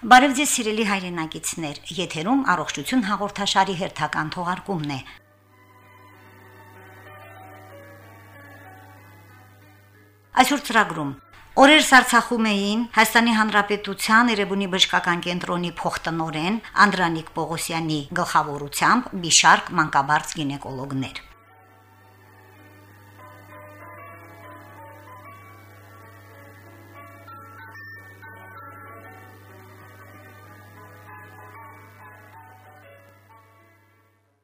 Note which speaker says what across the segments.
Speaker 1: Բարև ձեզ սիրելի հայրենակիցներ, եթերում առողջություն հաղորդաշարի հերթական թողարկումն է։ Այսօր ծրագրում. Օրերս Արցախում էին Հայաստանի Հանրապետության Երևանի բժշկական կենտրոնի փոխտնօրեն Անդրանիկ Պողոսյանի գլխավորությամբ մի շարք մանկաբարձ գինեկոլոգներ։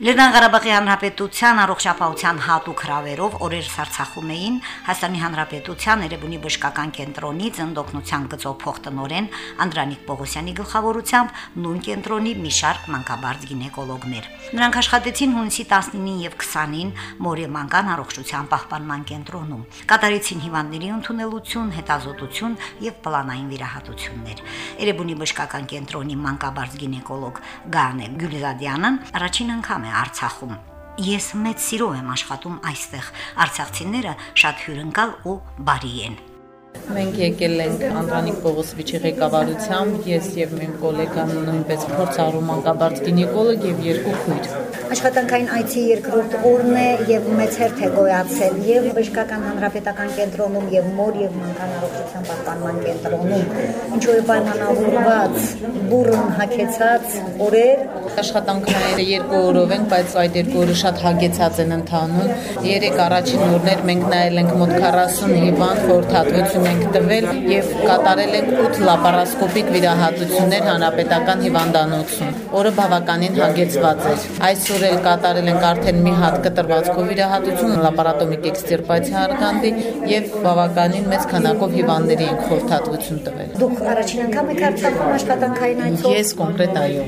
Speaker 1: Լեռնային Ղարաբաղի Հանրապետության առողջապահության հատուկ հրավերով օրեր Սարցախում էին. Հայաստանի Հանրապետության Երևանի բժշկական կենտրոնի ծնդօգնության գծով փոխտնօրեն Անդրանիկ Պողոսյանի գլխավորությամբ նույն կենտրոնի մի շարք մանկաբարձ գինեկոլոգներ։ Նրանք աշխատեցին հունիսի 19-ին եւ 20-ին Մորիեմանական առողջության պահպանման կենտրոնում։ Կատարեցին հիվանդների ընդունելություն, հետազոտություն եւ պլանային վիրահատություններ։ Երևանի բժշկական կենտրոնի մանկաբարձ գինեկոլոգ Գանե Գյուլզադյանն առաջին անգամ է Արցախում։ Ես մեծ սիրով եմ աշխատում այստեղ։ Արցախցիները շատ հյուրընկալ ու բարի են։
Speaker 2: Մենք եկել ենք Անդրանիկ Պողոսվիչի ղեկավարությամբ, ես եւ իմ գոլեգան նույնպես փորձառու մանկաբարձ գինեկոլոգ եւ երկու քույր։
Speaker 1: Աշխատանքային այցի երկրորդ օրն է եւ մեծ հերթ է գոյացել եւ բժշկական հանրապետական կենտրոնում եւ մոր եւ մանկան առողջության պահպանման կենտրոնում։ Ինչու է պայմանավորված բուրըն հակեցած օրեր
Speaker 2: աշխատանքները երկու օրով են, բայց այդ երկու օրը շատ հագեցած են ընթանում։ Երեք առաջին օրներ մենք նայել ենք մոտ 40 հիվանդ խորհրդատվություն ենք տվել եւ կատարել ենք 8 լապարասկոպիկ վիրահատություններ հանրապետական հիվանդանոցում։ Օրը բավականին հագեցված էր։ Այսօր էլ կատարել ենք արդեն մի հատ կտրվածքով վիրահատություն լապարատոմիկ էքստիրպացիա արգանդի եւ բավականին մեծ քանակով հիվանդների ենք խորհրդատվություն տվել։
Speaker 1: Դուք առաջին անգամ եք Արցախում աշխատանքային այցով։
Speaker 2: Ես կոնկրետ այո։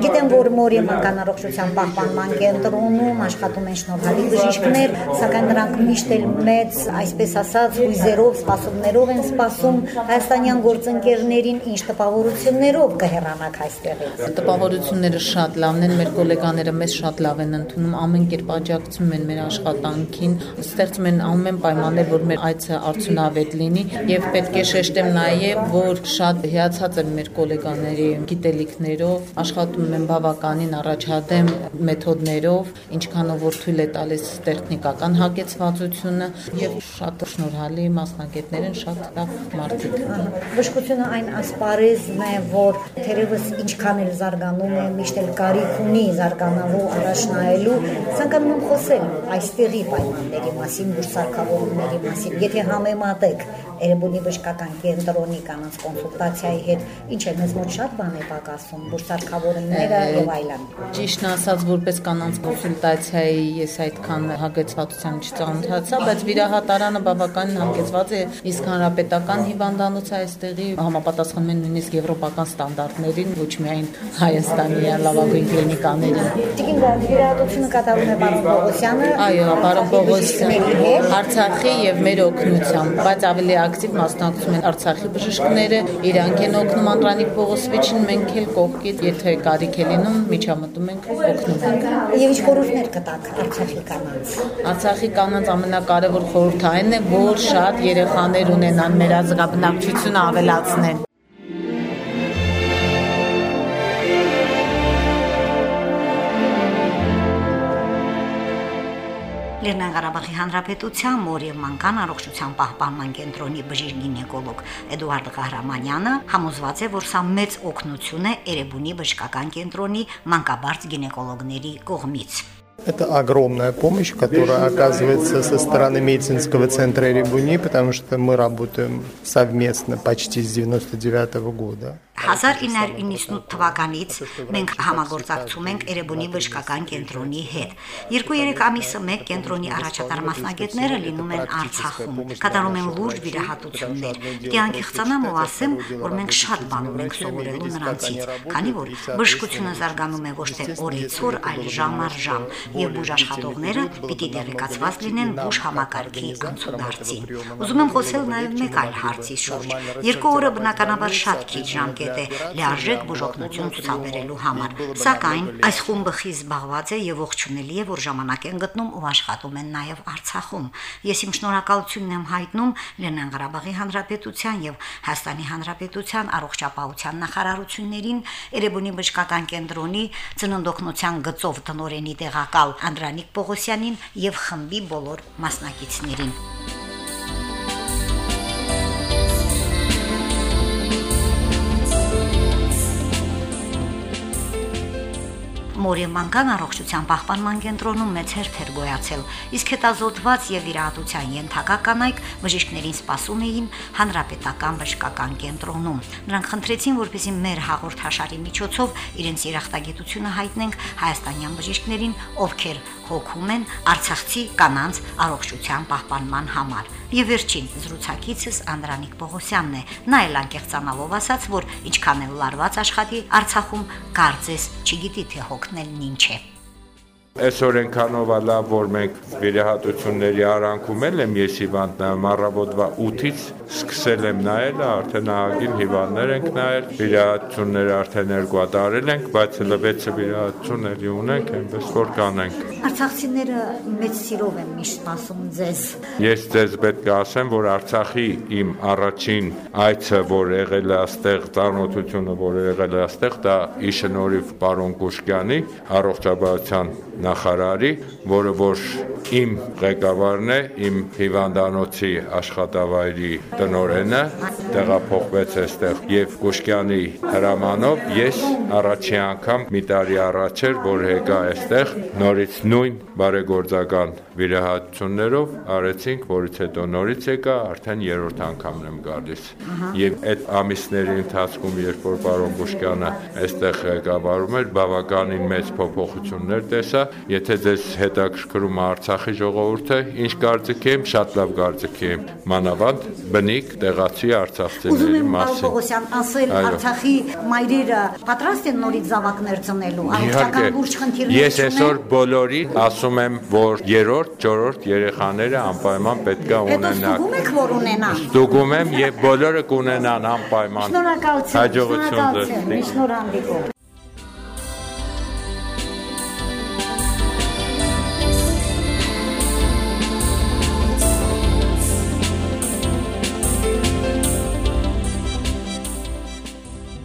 Speaker 1: Գիտեմ, որ Մորի մանկան առողջության պահպանման կենտրոնում աշխատում են շնորհալի բժիշկներ, սակայն նրանք միշտ էլ մեծ, այսպես ասած, հույզերով, սպասումներով են սպասում հայաստանյան գործընկերներին, ինչ տպավորություններով կհեռանաք այստեղից։
Speaker 2: Տպավորությունները շատ լավն են, մեր գոլեգաները մեզ շատ լավ են ընդունում, ամեն կերպ աջակցում են մեր աշխատանքին, ստեղծում են ամեն պայմաններ, որ մեր այցը արդյունավետ լինի եւ պետք է շեշտեմ նաեւ, որ շատ հիացած եմ մեր գոլեգաների գիտելիքներով, աշխատում են բավականին առաջադեմ մեթոդներով, ինչքանով որ թույլ է տալիս տեխնիկական հագեցվածությունը եւ շատ շնորհալի մասնագետներ են, շատ լավ մարդիկ։
Speaker 1: Բժշկությունը այն ասպարեզն է, որ թերևս ինչքան էլ զարգանում է, միշտ էլ կարիք ունի զարգանալու, առաջնայելու, ցանկանում խոսել այստեղի պայմանների մասին, բուրսարկավորումների մասին։ Եթե համեմատեք Էրեբունի բժշկական կենտրոնի կանանց կոնսուլտացիայի հետ, ինչ է մեզ մոտ շատ բան է պակասում, բուրսարկավորումները եւ այլն։
Speaker 2: Ճիշտն ասած, որպես կանանց կոնսուլտացիայի ես այդքան հագեցվածության չծանոթացա, բայց վիրահատարանը բավականին հագեցված է, իսկ հանրապետական հիվանդանոցը այստեղի համապատասխանում են նույնիսկ եվրոպական ստանդարտներին, ոչ միայն Հայաստանի լավագույն կլինիկաներին։
Speaker 1: Տիկին վիրահատությունը կատարում է պարոն Պողոսյանը։
Speaker 2: Այո, պարոն Պողոսյանը Արցախի եւ մեր օգնությամբ, բայց ավելի ակտիվ մասնակցում են Արցախի բժիշկները, իրանք են օգնում Անդրանիկ Պողոսվիչին, մենք էլ կողքից, եթե կարիք է լինում, միջամտում ենք, օգնում
Speaker 1: Եվ ինչ խորհուրդներ կտաք Արցախի կանանց։
Speaker 2: Արցախի կանանց ամենակարևոր խորհուրդը այն է, որ շատ երեխաներ ունենան մեր ազգաբնակչությունը ավելացնեն։
Speaker 1: Լեռնային Ղարաբաղի Հանրապետության մոր եւ մանկան առողջության պահպանման կենտրոնի բժիշկ գինեկոլոգ Էդուարդ Ղահրամանյանը համոզված է, որ սա մեծ օգնություն է Էրեբունի բժշկական կենտրոնի մանկաբարձ գինեկոլոգների կողմից։
Speaker 3: Это огромная помощь, которая оказывается со стороны медицинского центра Рибуни, потому что мы работаем совместно почти с 99 -го года.
Speaker 1: 1998 թվականից մենք համագործակցում ենք Էրեբունի բժշկական կենտրոնի հետ։ 2-3 ամիսը մեկ կենտրոնի առաջատար մասնագետները լինում են Արցախում, կատարում են լուրջ վիրահատություններ։ է անկեղծանամ ու ասեմ, որ մենք շատ բան ունենք սովորելու նրանցից, քանի որ բժշկությունը զարգանում է ոչ թե օրից օր, այլ ժամ առ ժամ, եւ բուժ աշխատողները պիտի տեղեկացված լինեն բուժ համակարգի անցուդարձին։ Ուզում եմ խոսել նաեւ մեկ այլ հարցի շուրջ։ Երկու օրը բնականաբար շատ քիչ ժամկետ է լիարժեք բուժօգնություն ցուցաբերելու համար։ Սակայն այս խումբը խիստ զբաղված է եւ ողջունելի է, որ ժամանակ են գտնում ու աշխատում են նաեւ Արցախում։ Ես իմ շնորհակալությունն եմ հայտնում Լենան Ղարաբաղի Հանրապետության եւ Հայաստանի Հանրապետության առողջապահության նախարարություններին, Էրեբունի բժշկական կենտրոնի ծննդօգնության գծով տնորենի տեղակալ Անդրանիկ Պողոսյանին եւ խմբի բոլոր մասնակիցներին։ Մորիմանական առողջության պահպանման կենտրոնում մեծ հերթ էր գոյացել, իսկ հետազոտված եւ վիրահատության ենթակա կանայք բժիշկներին սպասում էին հանրապետական բժշկական կենտրոնում։ Նրանք խնդրեցին, որպեսզի մեր հաղորդաշարի միջոցով իրենց երախտագիտությունը հայտնենք հայաստանյան բժիշկներին, ովքեր հոգում են Արցախցի կանանց առողջության պահպանման համար։ Եվ վերջին զրուցակիցս Անդրանիկ Պողոսյանն է։ Նա էլ անկեղծանալով ասաց, որ ինչքան էլ լարված աշխատի Արցախում, կարծես չգիտի թե հոգնելն ինչ է։
Speaker 4: Այսօր ենքանով լավ, որ մենք վիրահատությունների արանքում եմ ես հիվանդ նայում առավոտվա 8-ից սկսել եմ նայել, արդեն ահագին հիվանդներ ենք նայել, վիրահատությունները արդեն երկու տարել ենք, բայց հələ 6 վիրահատություն էլի ունենք, այնպես որ կանենք։
Speaker 1: Արցախցիները մեծ սիրով են միշտ ասում ձեզ։
Speaker 4: Ես ձեզ պետք է ասեմ, որ Արցախի իմ առաջին այցը, որ եղել է այստեղ, ծանոթությունը, որ եղել է այստեղ, դա իշնորիվ պարոն Կուշկյանի առողջապահության նախարարի, որը որ իմ ղեկավարն է, իմ հիվանդանոցի աշխատավայրի տնորենը, տեղափոխվեց այստեղ եւ Կուշկյանի հրամանով ես առաջի անգամ մի տարի առաջ էր, որ եկա այստեղ նորից նույն բարեգործական վիրահատություններով արեցինք, որից հետո նորից եկա, արդեն երրորդ անգամն եմ գալիս։ Եվ այդ ամիսների ընթացքում, երբ որ պարոն Կուշկյանը այստեղ ղեկավարում էր, բավականին մեծ փոփոխություններ տեսա, եթե ձեզ հետաքրքրում է Արցախի ժողովուրդը, ինչ կարծիք եմ, շատ լավ կարծիք եմ, մանավանդ բնիկ տեղացի արցախցիների
Speaker 1: մասին։ Պողոսյան ասել Արցախի մայրերը պատրաստ են նորից զավակներ ծնելու, առողջական լուրջ խնդիրներ
Speaker 4: Ես այսօր բոլորի ասում եմ, որ երրորդ, չորրորդ երեխաները անպայման պետք է ունենան։
Speaker 1: ստուգում եք, որ ունենան։
Speaker 4: Ստուգում եմ եւ բոլորը կունենան անպայման։
Speaker 1: Շնորհակալություն։
Speaker 4: Հաջողություն ձեզ։
Speaker 1: Շնորհանդիպում։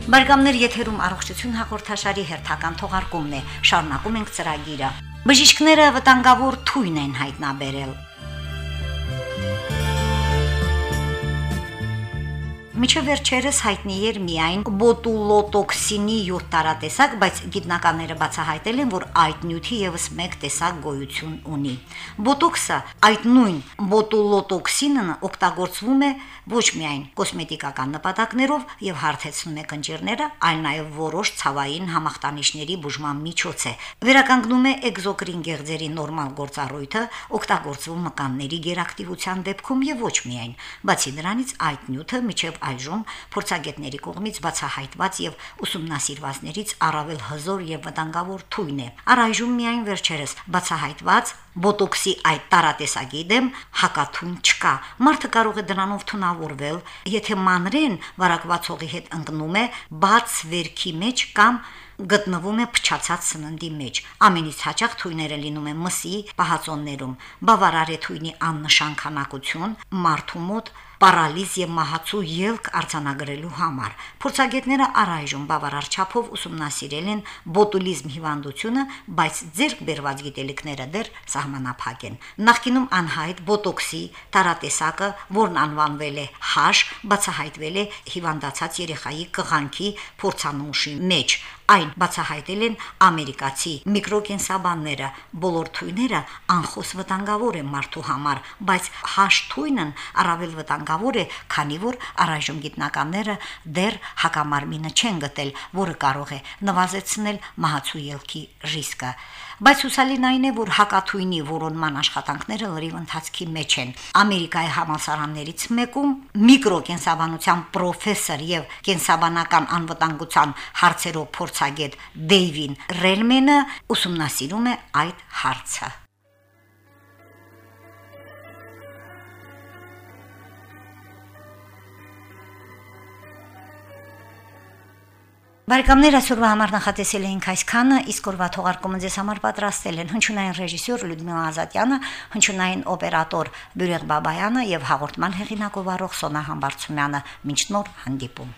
Speaker 1: Բարգամներ եթերում առողջություն հաղորդաշարի հերթական թողարկումն է։ Շարունակում ենք ծրագիրը։ Բժիշկները վտանգավոր թույն են հայտնաբերել։ Միջև վերջերս հայտնի էր միայն բոտուլոտոքսինի 7 տարատեսակ, բայց գիտնականները բացահայտել են, որ այդ նյութի եւս մեկ տեսակ գոյություն ունի։ Բոտոքսը, այդ նույն բոտուլոտոքսինն օգտագործվում է ոչ միայն կոսմետիկական նպատակներով եւ հարթեցնում է կնճիռները, այլ նաեւ որոշ ցավային համախտանիշների բուժման միջոց է։ Վերականգնում է էկզոկրին գեղձերի նորմալ գործառույթը, օգտագործվում մկանների գերակտիվության դեպքում եւ ոչ միայն։ Բացի դրանից այդ նյութը միջև այժմ փորձագետների կողմից բացահայտված եւ ուսումնասիրվածներից առավել հզոր եւ վտանգավոր թույն է։ Առայժմ միայն վերջերս բացահայտված բոտոքսի այդ տարատեսակի դեմ հակաթույն չկա։ Մարդը կարող է դրանով թունավորվել, եթե մանրեն վարակվածողի հետ ընկնում է բաց վերքի մեջ կամ գտնվում է փչացած սննդի մեջ։ Ամենից հաճախ թույները լինում են մսի պահածոններում։ Բավարար է թույնի աննշան քանակություն մարդու մոտ պարալիզ եւ մահացու ելք արձանագրելու համար։ Փորձագետները առայժմ բավարար չափով ուսումնասիրել են բոտուլիզմ հիվանդությունը, բայց ձերկ բերված գիտելիքները դեռ սահմանափակ են։ Նախկինում անհայտ բոտոքսի տարատեսակը, որն անվանվել է հաշ, բացահայտվել է հիվանդացած երեխայի կղանքի փորձանմուշի մեջ Այն բացահայտել են ամերիկացի միկրոկենսաբանները։ Բոլոր թույները անխոս վտանգավոր են մարդու համար, բայց հաշ թույնն առավել վտանգավոր է, քանի որ առայժմ գիտնականները դեռ հակամարմինը չեն գտել, որը կարող է նվազեցնել մահացու ելքի ռիսկը բայց հուսալին այն է, որ հակաթույնի որոնման աշխատանքները լրիվ ընթացքի մեջ են։ Ամերիկայի համալսարաններից մեկում միկրոկենսաբանության պրոֆեսոր եւ կենսաբանական անվտանգության հարցերով փորձագետ Դեյվին Ռելմենը ուսումնասիրում է այդ հարցը։ Բարեկամներ այսօրվա համար նախատեսել էինք այսքանը, իսկ օրվա թողարկումը ձեզ համար պատրաստել են հնչյունային ռեժիսոր Լյուդմիլա Ազատյանը, հնչյունային օպերատոր Բյուրեգ Բաբայանը եւ հաղորդման հեղինակ ով Սոնա Համբարձումյանը։ Մինչ նոր հանդիպում։